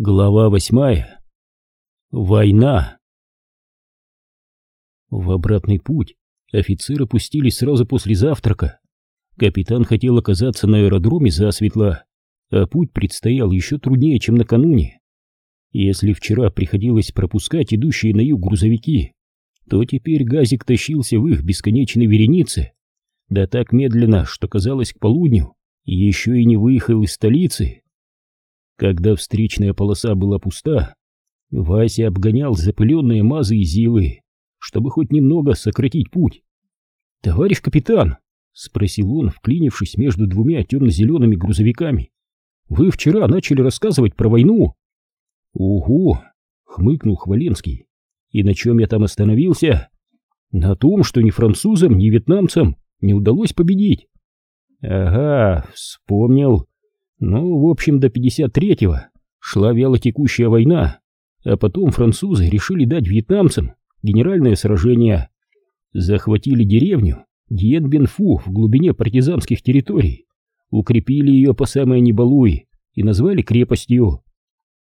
Глава восьмая. Война. В обратный путь офицеры пустились сразу после завтрака. Капитан хотел оказаться на аэродроме засветло, а путь предстоял еще труднее, чем накануне. Если вчера приходилось пропускать идущие на юг грузовики, то теперь газик тащился в их бесконечной веренице, да так медленно, что казалось к полудню, еще и не выехал из столицы. Когда встречная полоса была пуста, Вася обгонял запыленные мазы и зилы, чтобы хоть немного сократить путь. «Товарищ капитан!» — спросил он, вклинившись между двумя темно-зелеными грузовиками. «Вы вчера начали рассказывать про войну!» «Угу!» — хмыкнул Хваленский. «И на чем я там остановился?» «На том, что ни французам, ни вьетнамцам не удалось победить». «Ага, вспомнил. Ну, в общем, до 53-го шла вялотекущая война, а потом французы решили дать вьетнамцам генеральное сражение. Захватили деревню Дьен-Бен-Фу в глубине партизанских территорий, укрепили ее по самой небалуй и назвали крепостью.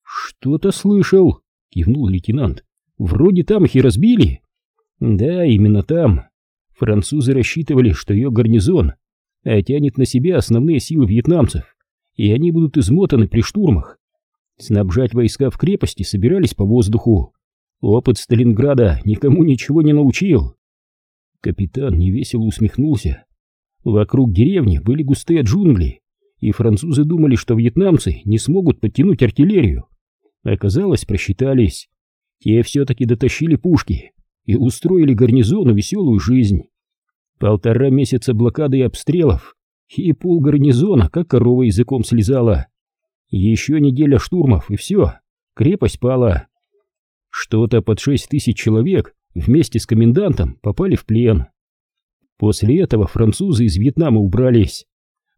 «Что-то слышал», — кивнул лейтенант. «Вроде там их и разбили». «Да, именно там. Французы рассчитывали, что ее гарнизон тянет на себя основные силы вьетнамцев и они будут измотаны при штурмах. Снабжать войска в крепости собирались по воздуху. Опыт Сталинграда никому ничего не научил. Капитан невесело усмехнулся. Вокруг деревни были густые джунгли, и французы думали, что вьетнамцы не смогут подтянуть артиллерию. Оказалось, просчитались. Те все-таки дотащили пушки и устроили гарнизону веселую жизнь. Полтора месяца блокады и обстрелов и пол гарнизона, как корова языком слезала. Еще неделя штурмов, и все, крепость пала. Что-то под шесть тысяч человек вместе с комендантом попали в плен. После этого французы из Вьетнама убрались.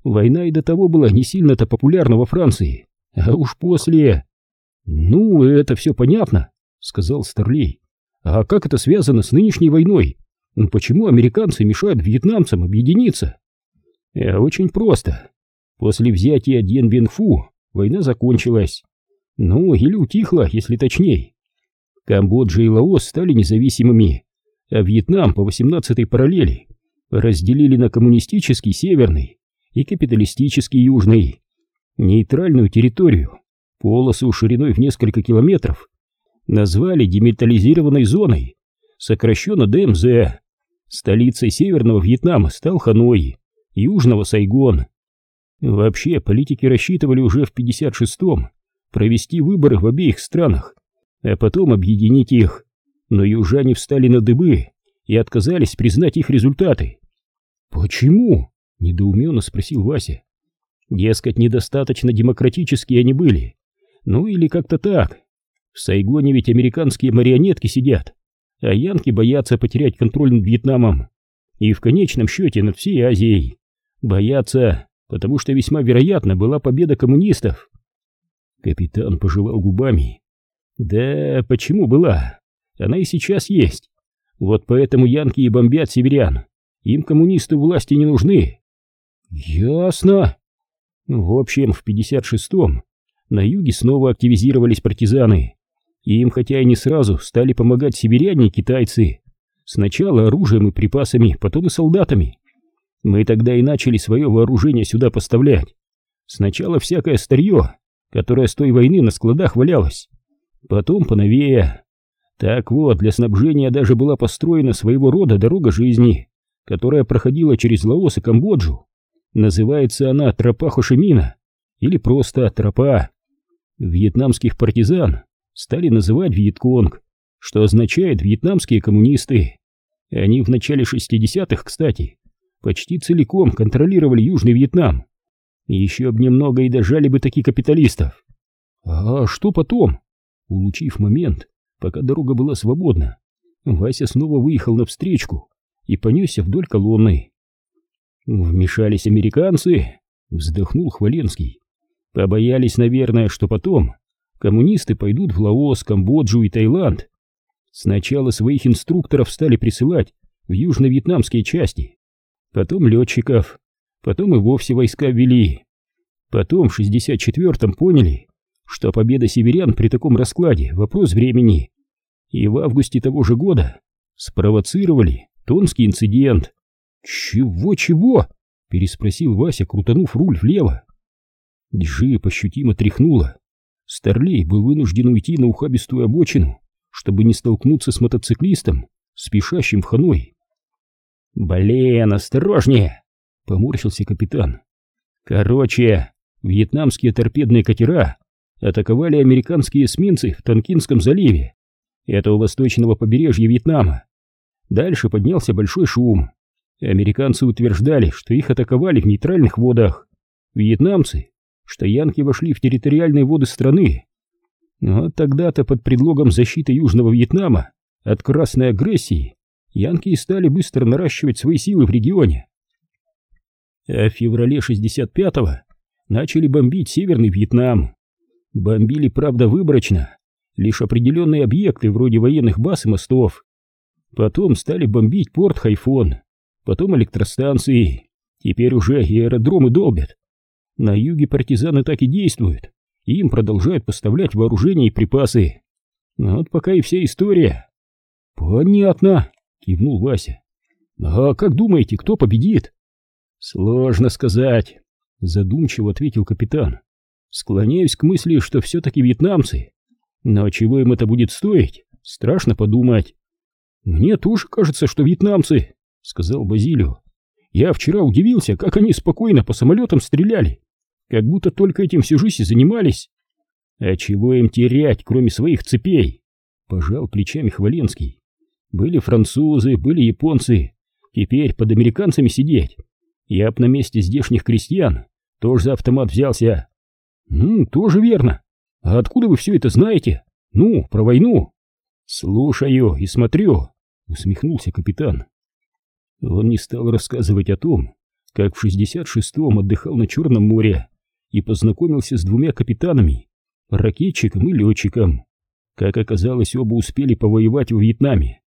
Война и до того была не сильно-то популярна во Франции, а уж после... «Ну, это все понятно», — сказал Старлей. «А как это связано с нынешней войной? Почему американцы мешают вьетнамцам объединиться?» А очень просто. После взятия Дьен-Бен-Фу война закончилась. Ну, или утихла, если точнее. Камбоджа и Лаос стали независимыми, а Вьетнам по 18-й параллели разделили на коммунистический северный и капиталистический южный. Нейтральную территорию, полосу шириной в несколько километров, назвали демилитаризированной зоной, сокращенно ДМЗ. Столицей Северного Вьетнама стал Ханой, Южного Сайгон. Вообще, политики рассчитывали уже в 56-м провести выборы в обеих странах, а потом объединить их. Но южане встали на дыбы и отказались признать их результаты. «Почему?» — недоуменно спросил Вася. Дескать, недостаточно демократические они были. Ну или как-то так. В Сайгоне ведь американские марионетки сидят, а янки боятся потерять контроль над Вьетнамом и в конечном счете над всей Азией. Боятся, потому что весьма вероятно была победа коммунистов. Капитан пожевал губами. Да, почему была? Она и сейчас есть. Вот поэтому янки и бомбят северян. Им коммунисты власти не нужны. Ясно. В общем, в 56-м на юге снова активизировались партизаны. Им, хотя и не сразу, стали помогать северяне и китайцы. Сначала оружием и припасами, потом и солдатами. Мы тогда и начали свое вооружение сюда поставлять. Сначала всякое старье, которое с той войны на складах валялось. Потом поновее. Так вот, для снабжения даже была построена своего рода дорога жизни, которая проходила через Лаос и Камбоджу. Называется она Тропа Хошимина или просто Тропа. Вьетнамских партизан стали называть Вьетконг, что означает «вьетнамские коммунисты». Они в начале 60-х, кстати, почти целиком контролировали Южный Вьетнам. Еще бы немного и дожали бы таких капиталистов. А что потом? Улучив момент, пока дорога была свободна, Вася снова выехал навстречку и понесся вдоль колонны. Вмешались американцы, вздохнул Хваленский. Побоялись, наверное, что потом коммунисты пойдут в Лаос, Камбоджу и Таиланд. Сначала своих инструкторов стали присылать в южно-вьетнамские части, потом летчиков, потом и вовсе войска ввели. Потом в 64-м поняли, что победа северян при таком раскладе — вопрос времени. И в августе того же года спровоцировали Тонский инцидент. «Чего-чего?» — переспросил Вася, крутанув руль влево. Джип ощутимо тряхнуло. Старлей был вынужден уйти на ухабистую обочину, чтобы не столкнуться с мотоциклистом, спешащим в Ханой. «Блин, осторожнее!» — поморщился капитан. «Короче, вьетнамские торпедные катера атаковали американские эсминцы в Танкинском заливе. Это у восточного побережья Вьетнама. Дальше поднялся большой шум. Американцы утверждали, что их атаковали в нейтральных водах. Вьетнамцы, что янки вошли в территориальные воды страны. Вот тогда-то под предлогом защиты Южного Вьетнама от красной агрессии янки стали быстро наращивать свои силы в регионе. А в феврале 65-го начали бомбить Северный Вьетнам. Бомбили, правда, выборочно, лишь определенные объекты вроде военных баз и мостов. Потом стали бомбить порт Хайфон, потом электростанции, теперь уже и аэродромы долбят. На юге партизаны так и действуют, и им продолжают поставлять вооружение и припасы. Вот пока и вся история. Понятно, кивнул Вася. А как думаете, кто победит? Сложно сказать, задумчиво ответил капитан. Склоняюсь к мысли, что все-таки вьетнамцы. Но чего им это будет стоить, страшно подумать. «Мне тоже кажется, что вьетнамцы», — сказал Базилио. «Я вчера удивился, как они спокойно по самолетам стреляли, как будто только этим всю жизнь и занимались». «А чего им терять, кроме своих цепей?» — пожал плечами Хваленский. «Были французы, были японцы, теперь под американцами сидеть. Я б на месте здешних крестьян тоже за автомат взялся». «Ну, тоже верно. А откуда вы все это знаете? Ну, про войну?» «Слушаю и смотрю», — усмехнулся капитан. Он не стал рассказывать о том, как в 66-м отдыхал на Черном море и познакомился с двумя капитанами, ракетчиком и летчиком. Как оказалось, оба успели повоевать в Вьетнаме.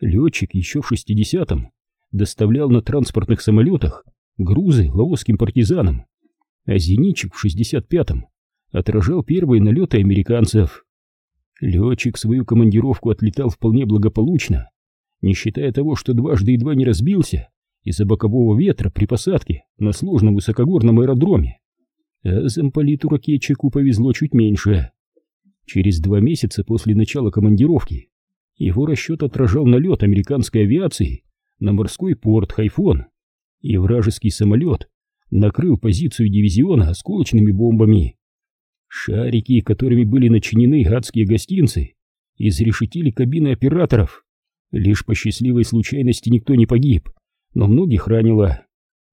Летчик еще в 60-м доставлял на транспортных самолетах грузы лаосским партизанам, а зенитчик в 65-м отражал первые налеты американцев. Летчик свою командировку отлетал вполне благополучно, не считая того, что дважды едва не разбился из-за бокового ветра при посадке на сложном высокогорном аэродроме. А замполиту-ракетчику повезло чуть меньше. Через два месяца после начала командировки его расчет отражал налет американской авиации на морской порт Хайфон, и вражеский самолет накрыл позицию дивизиона осколочными бомбами. Шарики, которыми были начинены адские гостинцы, изрешетили кабины операторов. Лишь по счастливой случайности никто не погиб, но многих ранило.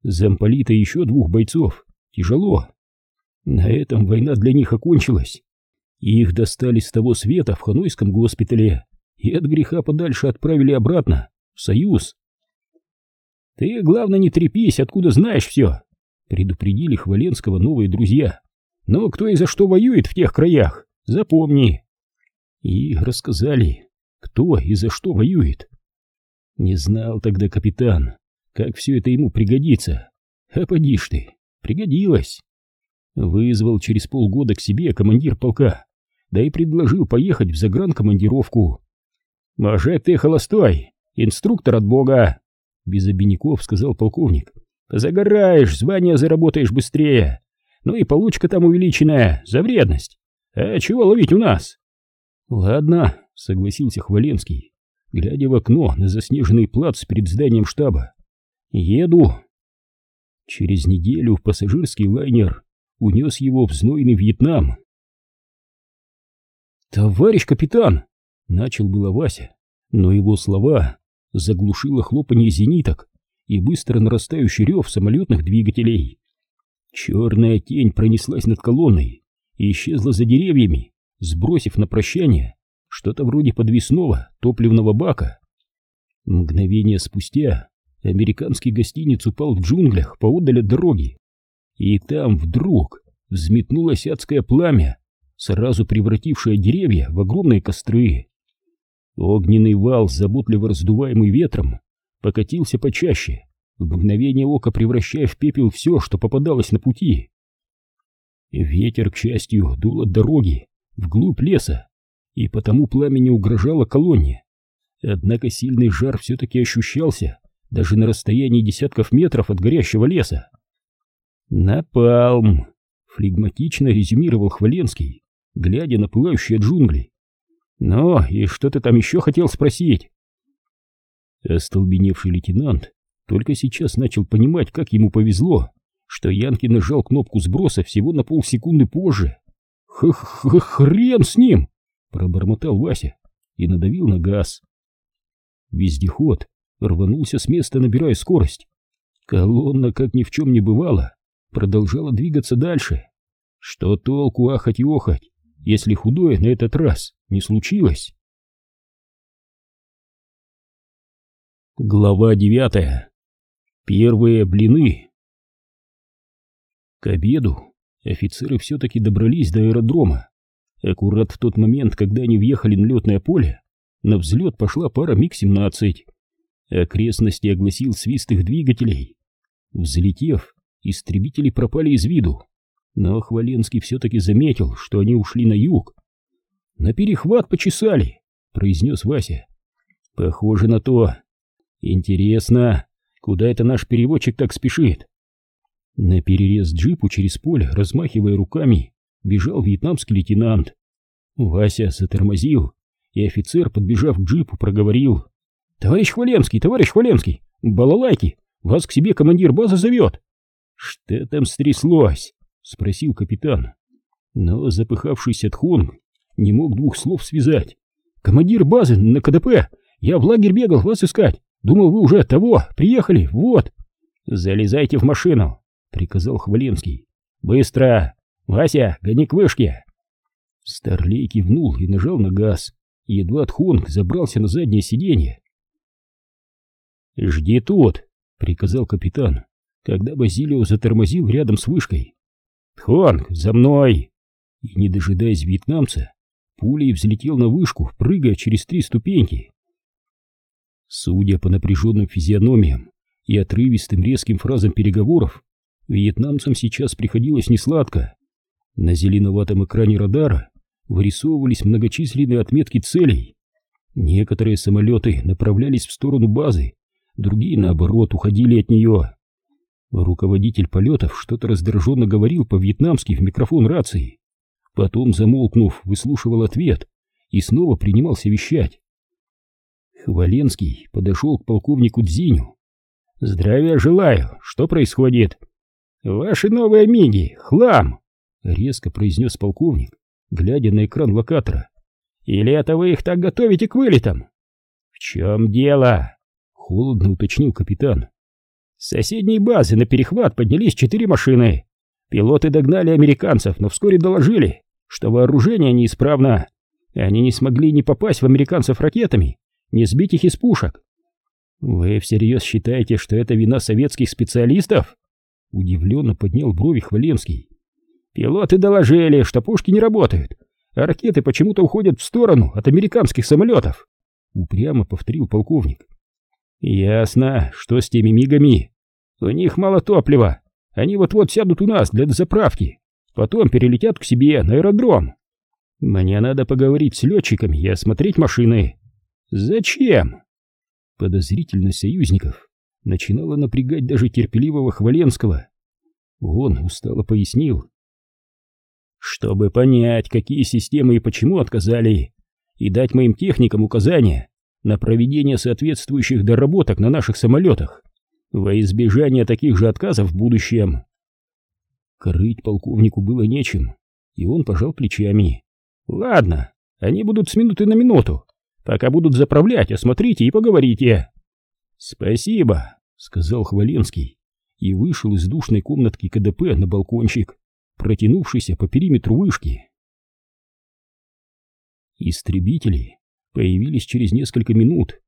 Замполита и еще двух бойцов. Тяжело. На этом война для них окончилась. Их достали с того света в Ханойском госпитале и от греха подальше отправили обратно, в Союз. «Ты, главное, не трепись, откуда знаешь все», — предупредили Хваленского новые друзья. Но кто и за что воюет в тех краях, запомни. И рассказали, кто и за что воюет. Не знал тогда капитан, как все это ему пригодится. А поди ж ты, пригодилось. Вызвал через полгода к себе командир полка, да и предложил поехать в загранкомандировку. «Может, ты холостой, инструктор от бога!» Без обиняков сказал полковник. «Загораешь, звание заработаешь быстрее, ну и получка там увеличенная за вредность. А чего ловить у нас? Ладно, согласился Хваленский, глядя в окно на заснеженный плац перед зданием штаба. Еду. Через неделю пассажирский лайнер унес его в знойный Вьетнам. «Товарищ капитан!» — начал было Вася, но его слова заглушило хлопанье зениток и быстро нарастающий рев самолетных двигателей. Черная тень пронеслась над колонной и исчезла за деревьями, сбросив на прощание что-то вроде подвесного топливного бака. Мгновение спустя американский гостиниц упал в джунглях поодаль от дороги, и там вдруг взметнулось адское пламя, сразу превратившее деревья в огромные костры. Огненный вал, заботливо раздуваемый ветром, покатился почаще, в мгновение ока превращая в пепел все, что попадалось на пути. Ветер, к счастью, дул от дороги вглубь леса, и потому пламя не угрожало колонне. Однако сильный жар все-таки ощущался даже на расстоянии десятков метров от горящего леса. «Напалм!» — флегматично резюмировал Хваленский, глядя на пылающие джунгли. «Ну, и что ты там еще хотел спросить?» Остолбеневший лейтенант только сейчас начал понимать, как ему повезло, что Янки нажал кнопку сброса всего на полсекунды позже. «Х-х-хрен с ним!» — пробормотал Вася и надавил на газ. Вездеход рванулся с места, набирая скорость. Колонна, как ни в чем не бывало, продолжала двигаться дальше. Что толку ахать и охать, если худое на этот раз не случилось? Глава девятая. Первые блины. К обеду офицеры все-таки добрались до аэродрома. Аккурат в тот момент, когда они въехали на летное поле, на взлет пошла пара МиГ-17. Окрестности огласил свист их двигателей. Взлетев, истребители пропали из виду, но Хваленский все-таки заметил, что они ушли на юг. «На перехват почесали», — произнес Вася. «Похоже на то. Интересно, куда это наш переводчик так спешит?» На перерез джипу через поле, размахивая руками, бежал вьетнамский лейтенант. Вася затормозил, и офицер, подбежав к джипу, проговорил. «Товарищ Хваленский, товарищ Хваленский, балалайки, вас к себе командир базы зовет!» «Что там стряслось?» — спросил капитан. Но запыхавшийся Тхонг не мог двух слов связать. «Командир базы на КДП! Я в лагерь бегал вас искать! Думал, вы уже от того, приехали, вот!» «Залезайте в машину!» — приказал Хваленский. «Быстро! Вася, гони к вышке!» Старлей кивнул и нажал на газ. Едва Тхонг забрался на заднее сиденье. «Жди тут!» — приказал капитан, когда Базилио затормозил рядом с вышкой. «Тхонг, за мной!» И, не дожидаясь вьетнамца, пулей взлетел на вышку, прыгая через три ступеньки. Судя по напряженным физиономиям и отрывистым резким фразам переговоров, вьетнамцам сейчас приходилось несладко. На зеленоватом экране радара вырисовывались многочисленные отметки целей. Некоторые самолеты направлялись в сторону базы, другие, наоборот, уходили от нее. Руководитель полетов что-то раздраженно говорил по-вьетнамски в микрофон рации. Потом, замолкнув, выслушивал ответ и снова принимался вещать. Хваленский подошел к полковнику Дзиню. «Здравия желаю! Что происходит?» «Ваши новые миги! Хлам!» — резко произнес полковник глядя на экран локатора. «Или это вы их так готовите к вылетам?» «В чем дело?» — холодно уточнил капитан. «С соседней базы на перехват поднялись четыре машины. Пилоты догнали американцев, но вскоре доложили, что вооружение неисправно. Они не смогли ни попасть в американцев ракетами, ни сбить их из пушек. Вы всерьез считаете, что это вина советских специалистов?» Удивленно поднял брови Хваленский. Пилоты доложили, что пушки не работают, а ракеты почему-то уходят в сторону от американских самолетов. Упрямо повторил полковник. Ясно, что с теми мигами. У них мало топлива. Они вот-вот сядут у нас для заправки. Потом перелетят к себе на аэродром. Мне надо поговорить с летчиками и осмотреть машины. Зачем? Подозрительность союзников начинала напрягать даже терпеливого Хваленского. Он устало пояснил, чтобы понять, какие системы и почему отказали, и дать моим техникам указания на проведение соответствующих доработок на наших самолетах во избежание таких же отказов в будущем. Крыть полковнику было нечем, и он пожал плечами. «Ладно, они будут с минуты на минуту. Пока будут заправлять, осмотрите и поговорите». «Спасибо», — сказал Хваленский и вышел из душной комнатки КДП на балкончик протянувшийся по периметру вышки. Истребители появились через несколько минут.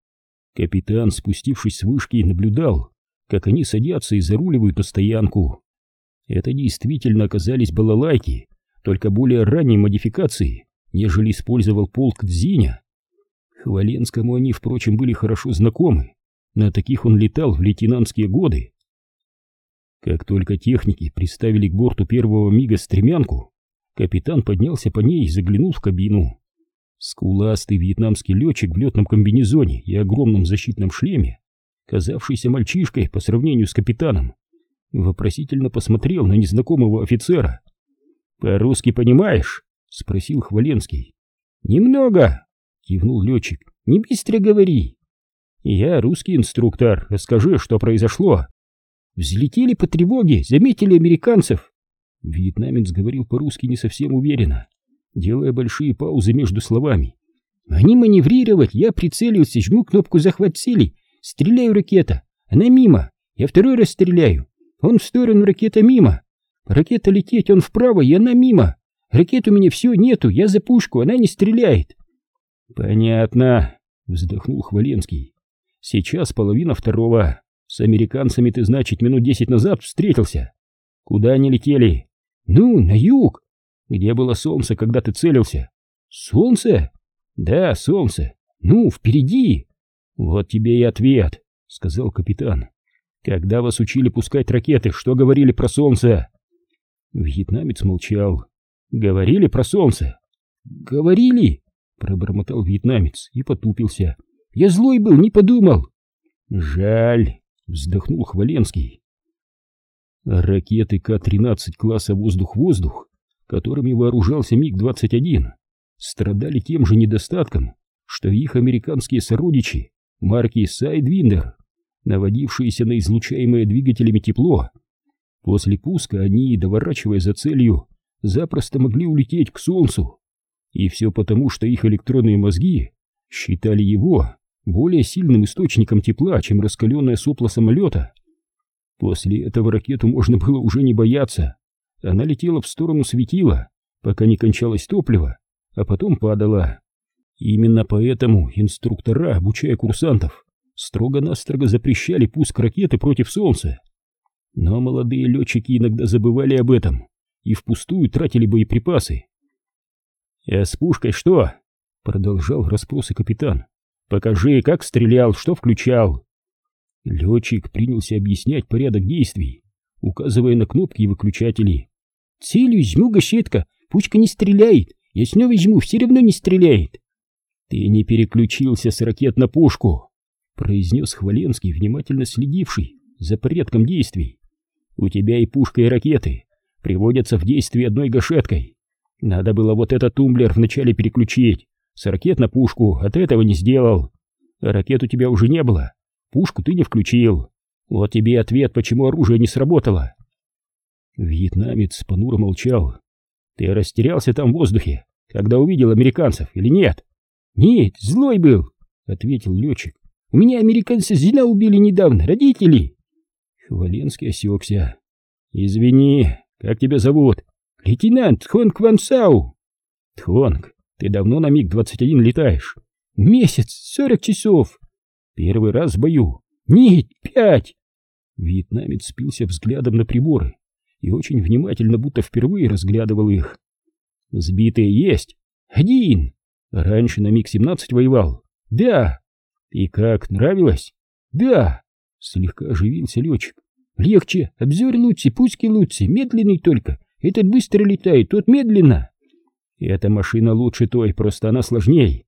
Капитан, спустившись с вышки, наблюдал, как они садятся и заруливают на стоянку. Это действительно оказались балалайки, только более ранней модификации, нежели использовал полк Дзиня. Хваленскому они, впрочем, были хорошо знакомы, на таких он летал в лейтенантские годы. Как только техники приставили к борту первого мига стремянку, капитан поднялся по ней и заглянул в кабину. Скуластый вьетнамский летчик в летном комбинезоне и огромном защитном шлеме, казавшийся мальчишкой по сравнению с капитаном, вопросительно посмотрел на незнакомого офицера. «По-русски понимаешь?» — спросил Хваленский. «Немного», — кивнул летчик. «Не быстро говори». «Я русский инструктор. Расскажи, что произошло». «Взлетели по тревоге, заметили американцев». Вьетнамец говорил по-русски не совсем уверенно, делая большие паузы между словами. «Они маневрировать, я прицелился, жму кнопку захват цели, стреляю ракета, она мимо, я второй раз стреляю, он в сторону, ракета мимо, ракета лететь, он вправо, и она мимо, ракет у меня все нету, я за пушку, она не стреляет». «Понятно», — вздохнул Хваленский. «Сейчас половина второго. С американцами ты, значит, минут десять назад встретился. Куда они летели? Ну, на юг. Где было солнце, когда ты целился? Солнце? Да, солнце. Ну, впереди. Вот тебе и ответ, сказал капитан. Когда вас учили пускать ракеты, что говорили про солнце? Вьетнамец молчал. Говорили про солнце? Говорили, пробормотал вьетнамец и потупился. Я злой был, не подумал. Жаль, вздохнул Хваленский. Ракеты К-13 класса «Воздух-воздух», которыми вооружался МиГ-21, страдали тем же недостатком, что их американские сородичи марки Сайдвиндер, наводившиеся на излучаемое двигателями тепло. После пуска они, доворачивая за целью, запросто могли улететь к Солнцу. И все потому, что их электронные мозги считали его более сильным источником тепла, чем раскаленное сопло самолета. После этого ракету можно было уже не бояться. Она летела в сторону светила, пока не кончалось топливо, а потом падала. Именно поэтому инструктора, обучая курсантов, строго-настрого запрещали пуск ракеты против Солнца. Но молодые летчики иногда забывали об этом и впустую тратили боеприпасы. «А с пушкой что?» — продолжал расспросы капитан. Покажи, как стрелял, что включал. Летчик принялся объяснять порядок действий, указывая на кнопки и выключатели. Целью жму гашетка, пучка не стреляет, я снова жму, все равно не стреляет. Ты не переключился с ракет на пушку, произнес Хваленский, внимательно следивший за порядком действий. У тебя и пушка, и ракеты приводятся в действие одной гашеткой. Надо было вот этот тумблер вначале переключить, с ракет на пушку, а ты этого не сделал. Ракет у тебя уже не было. Пушку ты не включил. Вот тебе и ответ, почему оружие не сработало. Вьетнамец понуро молчал. Ты растерялся там в воздухе, когда увидел американцев, или нет? Нет, злой был, ответил летчик. У меня американцы зря убили недавно, родители. Хваленский осекся. Извини, как тебя зовут? Лейтенант Тхонг Ван Сау. Тхонг, ты давно на МиГ-21 летаешь? Месяц, сорок часов. Первый раз в бою. Нет, пять. Вьетнамец спился взглядом на приборы и очень внимательно, будто впервые разглядывал их. Сбитые есть? Один. Раньше на МиГ-17 воевал? Да. И как, нравилось? Да. Слегка оживился летчик. Легче, обзор лучше, пуски лучше, медленный только. Этот быстро летает, тот медленно. Эта машина лучше той, просто она сложней.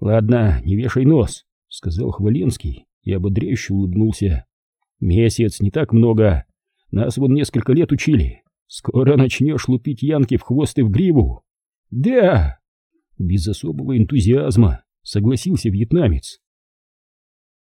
Ладно, не вешай нос, сказал Хваленский и ободряюще улыбнулся. Месяц не так много. Нас вон несколько лет учили. Скоро начнешь лупить янки в хвост и в гриву. Да! Без особого энтузиазма согласился вьетнамец.